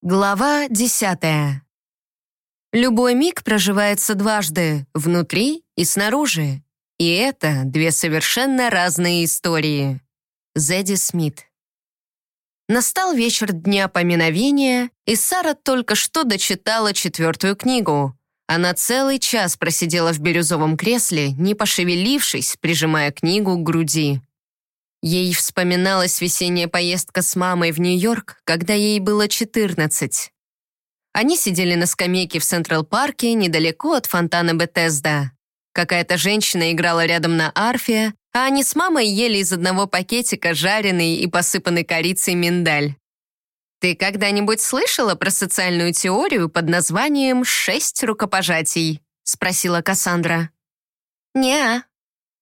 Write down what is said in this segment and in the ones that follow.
Глава десятая. Любой миг проживается дважды, внутри и снаружи. И это две совершенно разные истории. Зэдди Смит. Настал вечер Дня Поминовения, и Сара только что дочитала четвертую книгу. Она целый час просидела в бирюзовом кресле, не пошевелившись, прижимая книгу к груди. Ей вспоминалась весенняя поездка с мамой в Нью-Йорк, когда ей было 14. Они сидели на скамейке в Централ-парке недалеко от фонтана Бетезда. Какая-то женщина играла рядом на арфе, а они с мамой ели из одного пакетика жареный и посыпанный корицей миндаль. «Ты когда-нибудь слышала про социальную теорию под названием «шесть рукопожатий»?» — спросила Кассандра. «Не-а»,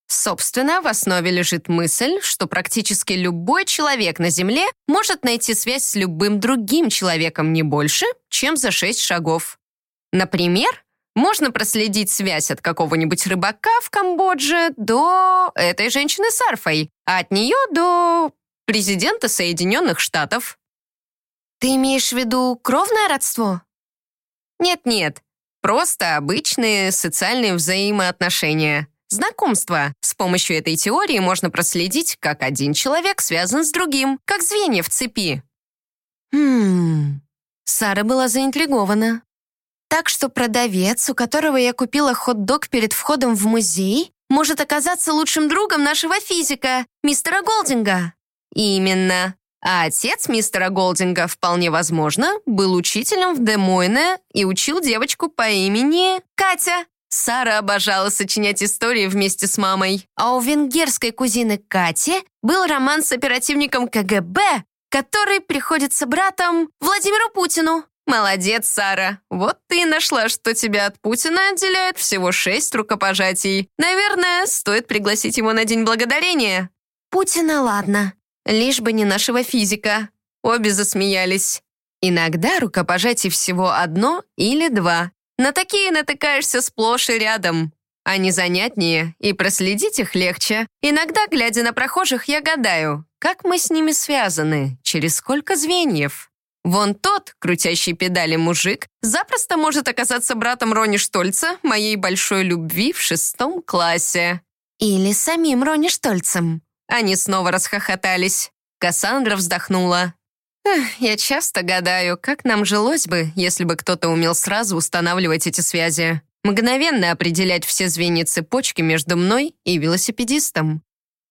Собственно, в основе лежит мысль, что практически любой человек на Земле может найти связь с любым другим человеком не больше, чем за шесть шагов. Например, можно проследить связь от какого-нибудь рыбака в Камбодже до этой женщины с арфой, а от нее до президента Соединенных Штатов. Ты имеешь в виду кровное родство? Нет-нет, просто обычные социальные взаимоотношения. Знакомство. С помощью этой теории можно проследить, как один человек связан с другим, как звенья в цепи. Хм. Сара была заинтригована. Так что продавец, у которого я купила хот-дог перед входом в музей, может оказаться лучшим другом нашего физика, мистера Голдинга. Именно. А отец мистера Голдинга, вполне возможно, был учителем в Демойне и учил девочку по имени Катя. Сара обожала сочинять истории вместе с мамой. А у венгерской кузины Кати был роман с оперативником КГБ, который приходится братом Владимиру Путину. Молодец, Сара. Вот ты и нашла, что тебя от Путина отделяет всего шесть рукопожатий. Наверное, стоит пригласить его на День Благодарения. Путина ладно, лишь бы не нашего физика. Обе засмеялись. Иногда рукопожатий всего одно или два. На такие натыкаешься сплошь и рядом. Они занятнее, и проследить их легче. Иногда, глядя на прохожих, я гадаю, как мы с ними связаны, через сколько звеньев. Вон тот, крутящий педали мужик, запросто может оказаться братом Рони Штольца, моей большой любви в шестом классе. Или самим Рони Штольцем. Они снова расхохотались. Кассандра вздохнула. Я часто гадаю, как нам жилось бы, если бы кто-то умел сразу устанавливать эти связи. Мгновенно определять все звенья цепочки между мной и велосипедистом.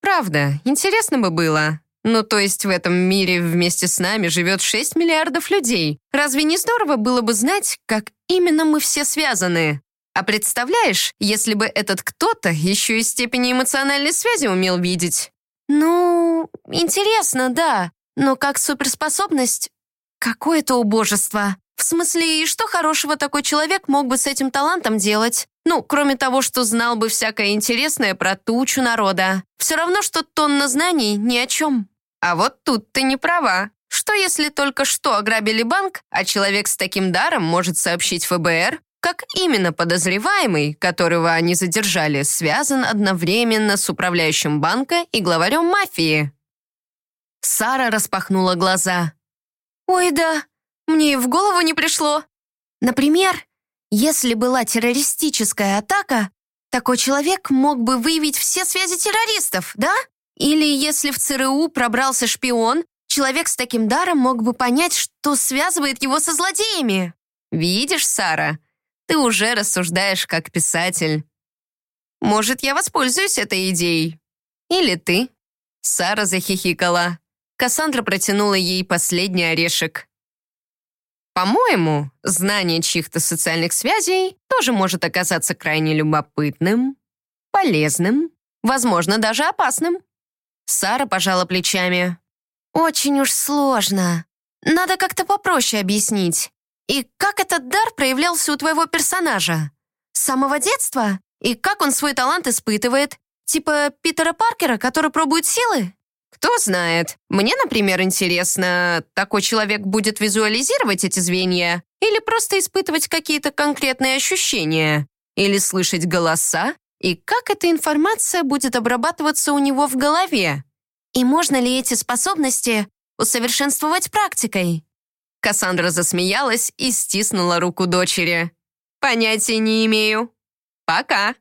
Правда, интересно бы было. Ну, то есть в этом мире вместе с нами живет 6 миллиардов людей. Разве не здорово было бы знать, как именно мы все связаны? А представляешь, если бы этот кто-то еще и степени эмоциональной связи умел видеть? Ну, интересно, да. Но как суперспособность — какое-то убожество. В смысле, и что хорошего такой человек мог бы с этим талантом делать? Ну, кроме того, что знал бы всякое интересное про тучу народа. Все равно, что тонна знаний ни о чем. А вот тут ты не права. Что если только что ограбили банк, а человек с таким даром может сообщить ФБР, как именно подозреваемый, которого они задержали, связан одновременно с управляющим банка и главарем мафии? Сара распахнула глаза. «Ой, да, мне и в голову не пришло. Например, если была террористическая атака, такой человек мог бы выявить все связи террористов, да? Или если в ЦРУ пробрался шпион, человек с таким даром мог бы понять, что связывает его со злодеями. Видишь, Сара, ты уже рассуждаешь как писатель. Может, я воспользуюсь этой идеей? Или ты?» Сара захихикала. Кассандра протянула ей последний орешек. По-моему, знание чьих-то социальных связей тоже может оказаться крайне любопытным, полезным, возможно, даже опасным. Сара пожала плечами. «Очень уж сложно. Надо как-то попроще объяснить. И как этот дар проявлялся у твоего персонажа? С самого детства? И как он свой талант испытывает? Типа Питера Паркера, который пробует силы?» Кто знает. Мне, например, интересно, такой человек будет визуализировать эти звенья или просто испытывать какие-то конкретные ощущения, или слышать голоса, и как эта информация будет обрабатываться у него в голове. И можно ли эти способности усовершенствовать практикой? Кассандра засмеялась и стиснула руку дочери. «Понятия не имею. Пока».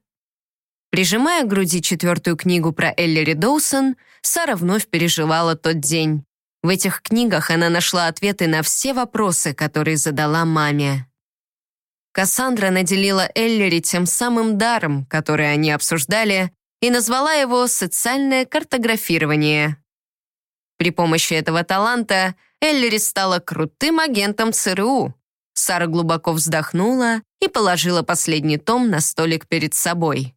Прижимая к груди четвертую книгу про Эллири Доусон, Сара вновь переживала тот день. В этих книгах она нашла ответы на все вопросы, которые задала маме. Кассандра наделила Эллири тем самым даром, который они обсуждали, и назвала его «социальное картографирование». При помощи этого таланта Эллири стала крутым агентом ЦРУ. Сара глубоко вздохнула и положила последний том на столик перед собой.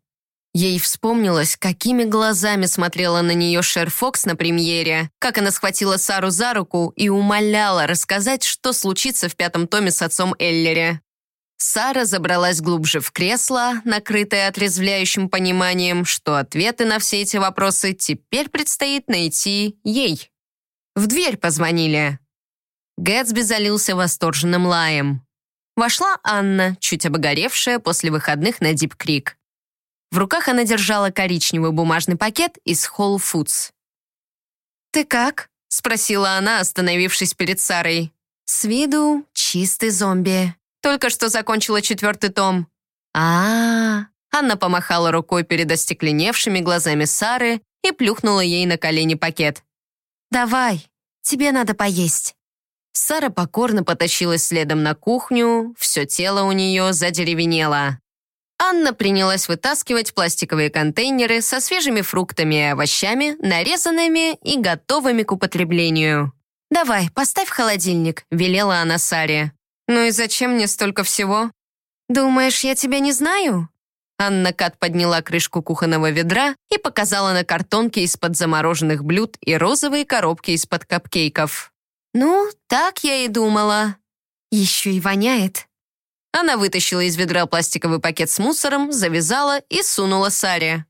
Ей вспомнилось, какими глазами смотрела на нее Шер Фокс на премьере, как она схватила Сару за руку и умоляла рассказать, что случится в пятом томе с отцом Эллере. Сара забралась глубже в кресло, накрытое отрезвляющим пониманием, что ответы на все эти вопросы теперь предстоит найти ей. В дверь позвонили. Гэтсби залился восторженным лаем. Вошла Анна, чуть обогоревшая после выходных на Дип-Крик. В руках она держала коричневый бумажный пакет из Whole Foods. «Ты как?» — спросила она, остановившись перед Сарой. «С виду чистый зомби. Только что закончила четвертый том». А, -а, а Анна помахала рукой перед остекленевшими глазами Сары и плюхнула ей на колени пакет. «Давай, тебе надо поесть». Сара покорно потащилась следом на кухню, все тело у нее задеревенело. Анна принялась вытаскивать пластиковые контейнеры со свежими фруктами и овощами, нарезанными и готовыми к употреблению. «Давай, поставь в холодильник», — велела она Саре. «Ну и зачем мне столько всего?» «Думаешь, я тебя не знаю?» Анна Кат подняла крышку кухонного ведра и показала на картонке из-под замороженных блюд и розовые коробки из-под капкейков. «Ну, так я и думала. Еще и воняет». Она вытащила из ведра пластиковый пакет с мусором, завязала и сунула Саре.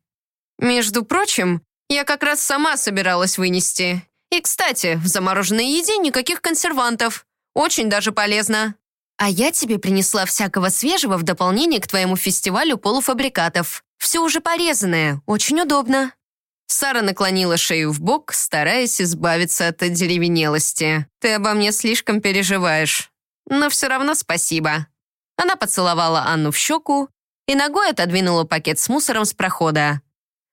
«Между прочим, я как раз сама собиралась вынести. И, кстати, в замороженной еде никаких консервантов. Очень даже полезно». «А я тебе принесла всякого свежего в дополнение к твоему фестивалю полуфабрикатов. Все уже порезанное, очень удобно». Сара наклонила шею в бок, стараясь избавиться от деревенелости. «Ты обо мне слишком переживаешь. Но все равно спасибо». Она поцеловала Анну в щеку и ногой отодвинула пакет с мусором с прохода.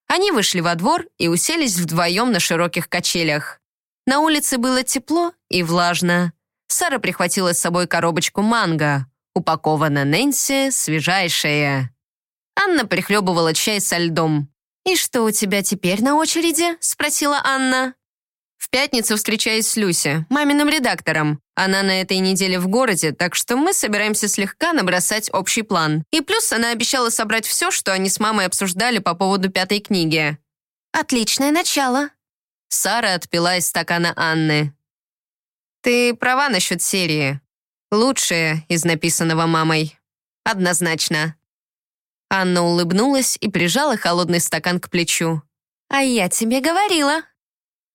Они вышли во двор и уселись вдвоем на широких качелях. На улице было тепло и влажно. Сара прихватила с собой коробочку манго. Упакована Нэнси, свежайшая. Анна прихлебывала чай со льдом. «И что у тебя теперь на очереди?» — спросила Анна. В пятницу встречаюсь с Люси, маминым редактором. Она на этой неделе в городе, так что мы собираемся слегка набросать общий план. И плюс она обещала собрать все, что они с мамой обсуждали по поводу пятой книги. Отличное начало. Сара отпила из стакана Анны. Ты права насчет серии. Лучшая из написанного мамой. Однозначно. Анна улыбнулась и прижала холодный стакан к плечу. «А я тебе говорила»,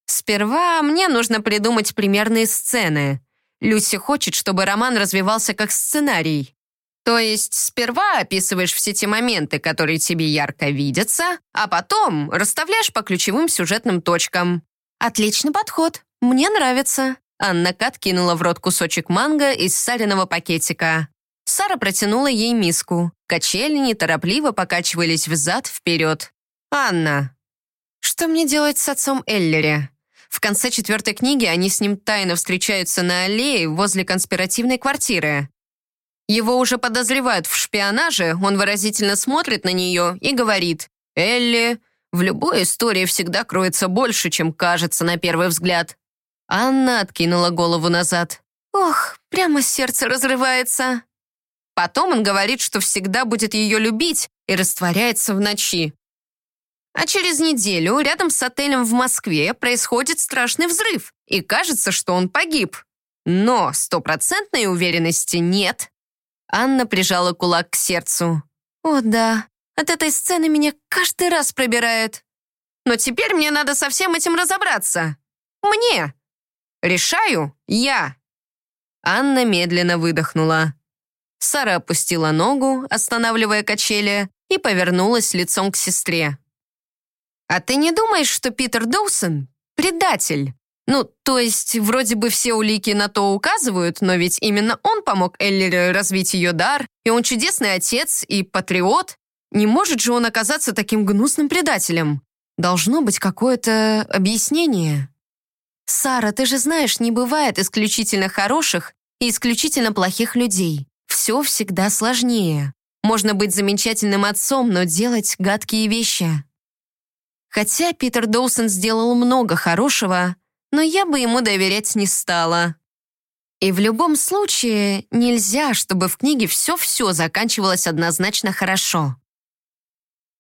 Сперва мне нужно придумать примерные сцены. Люси хочет, чтобы роман развивался как сценарий. То есть сперва описываешь все те моменты, которые тебе ярко видятся, а потом расставляешь по ключевым сюжетным точкам. Отличный подход. Мне нравится. Анна Кат кинула в рот кусочек манго из сареного пакетика. Сара протянула ей миску. Качели неторопливо покачивались взад-вперед. «Анна, что мне делать с отцом Эллери?» В конце четвертой книги они с ним тайно встречаются на аллее возле конспиративной квартиры. Его уже подозревают в шпионаже, он выразительно смотрит на нее и говорит «Элли, в любой истории всегда кроется больше, чем кажется на первый взгляд». Анна откинула голову назад. «Ох, прямо сердце разрывается». Потом он говорит, что всегда будет ее любить и растворяется в ночи. А через неделю рядом с отелем в Москве происходит страшный взрыв, и кажется, что он погиб. Но стопроцентной уверенности нет. Анна прижала кулак к сердцу. «О да, от этой сцены меня каждый раз пробирает. Но теперь мне надо со всем этим разобраться. Мне. Решаю я». Анна медленно выдохнула. Сара опустила ногу, останавливая качели, и повернулась лицом к сестре. «А ты не думаешь, что Питер Доусон — предатель?» Ну, то есть, вроде бы все улики на то указывают, но ведь именно он помог Эллере развить ее дар, и он чудесный отец и патриот. Не может же он оказаться таким гнусным предателем? Должно быть какое-то объяснение. Сара, ты же знаешь, не бывает исключительно хороших и исключительно плохих людей. Все всегда сложнее. Можно быть замечательным отцом, но делать гадкие вещи. Хотя Питер Доусон сделал много хорошего, но я бы ему доверять не стала. И в любом случае нельзя, чтобы в книге все-все заканчивалось однозначно хорошо.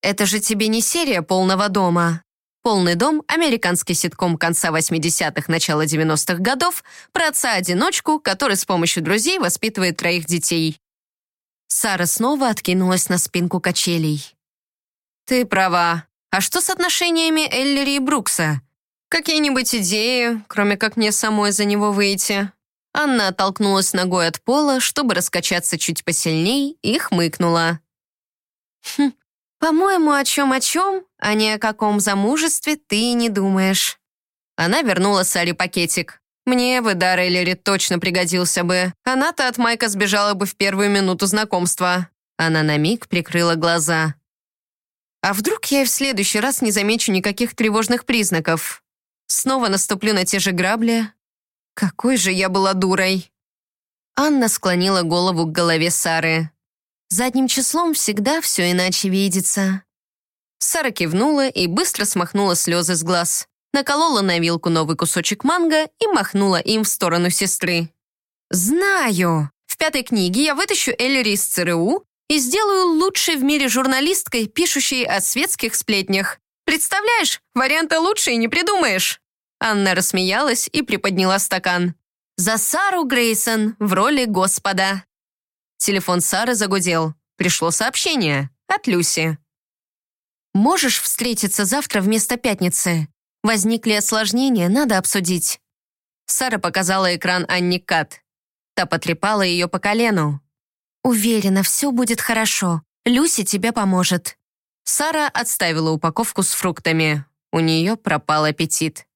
Это же тебе не серия «Полного дома». «Полный дом» — американский ситком конца 80-х, начала 90-х годов про отца-одиночку, который с помощью друзей воспитывает троих детей. Сара снова откинулась на спинку качелей. «Ты права. А что с отношениями Эллери и Брукса? Какие-нибудь идеи, кроме как мне самой за него выйти?» Анна оттолкнулась ногой от пола, чтобы раскачаться чуть посильней, и хмыкнула. «Хм, по-моему, о чем-о чем, а ни о каком замужестве ты не думаешь». Она вернула Саре пакетик. «Мне бы дар Эллери точно пригодился бы. Она-то от Майка сбежала бы в первую минуту знакомства». Она на миг прикрыла глаза. «А вдруг я и в следующий раз не замечу никаких тревожных признаков?» Снова наступлю на те же грабли. Какой же я была дурой. Анна склонила голову к голове Сары. Задним числом всегда все иначе видится. Сара кивнула и быстро смахнула слезы с глаз. Наколола на вилку новый кусочек манго и махнула им в сторону сестры. «Знаю! В пятой книге я вытащу Эллири из ЦРУ и сделаю лучшей в мире журналисткой, пишущей о светских сплетнях. Представляешь, варианта лучше и не придумаешь!» Анна рассмеялась и приподняла стакан. «За Сару Грейсон в роли Господа!» Телефон Сары загудел. Пришло сообщение от Люси. «Можешь встретиться завтра вместо пятницы? Возникли осложнения, надо обсудить». Сара показала экран Анни Кат. Та потрепала ее по колену. «Уверена, все будет хорошо. Люси тебе поможет». Сара отставила упаковку с фруктами. У нее пропал аппетит.